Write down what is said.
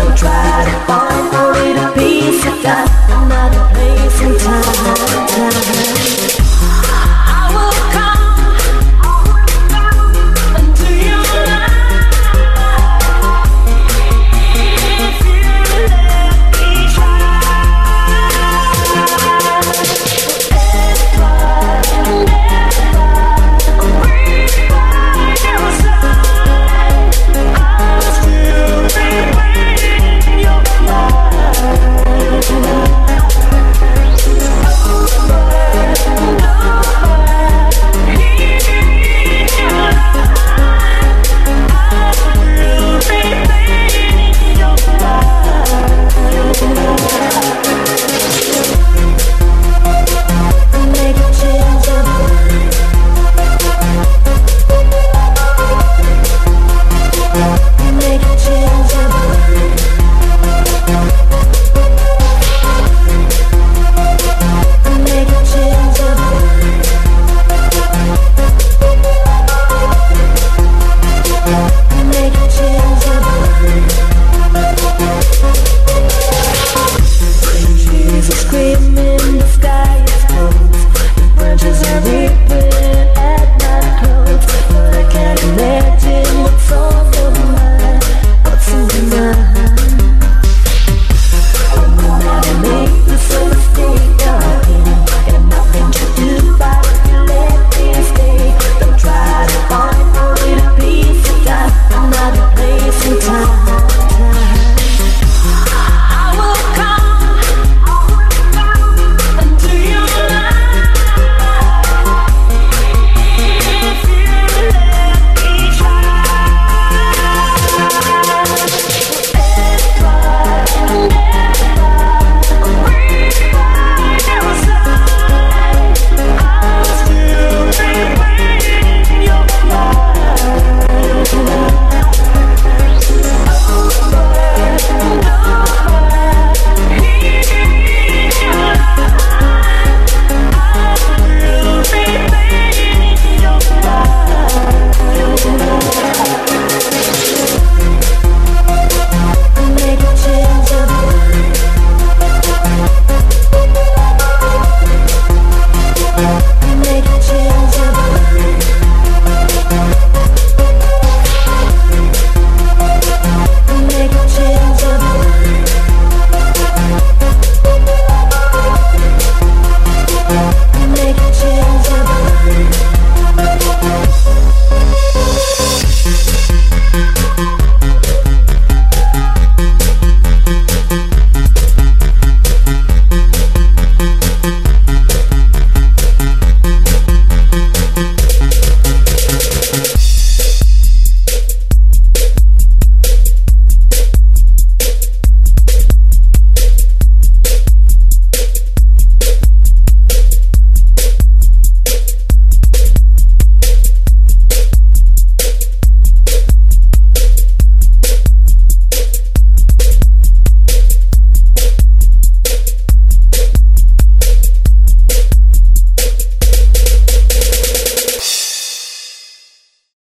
Don't try to find a way to peace. I got another.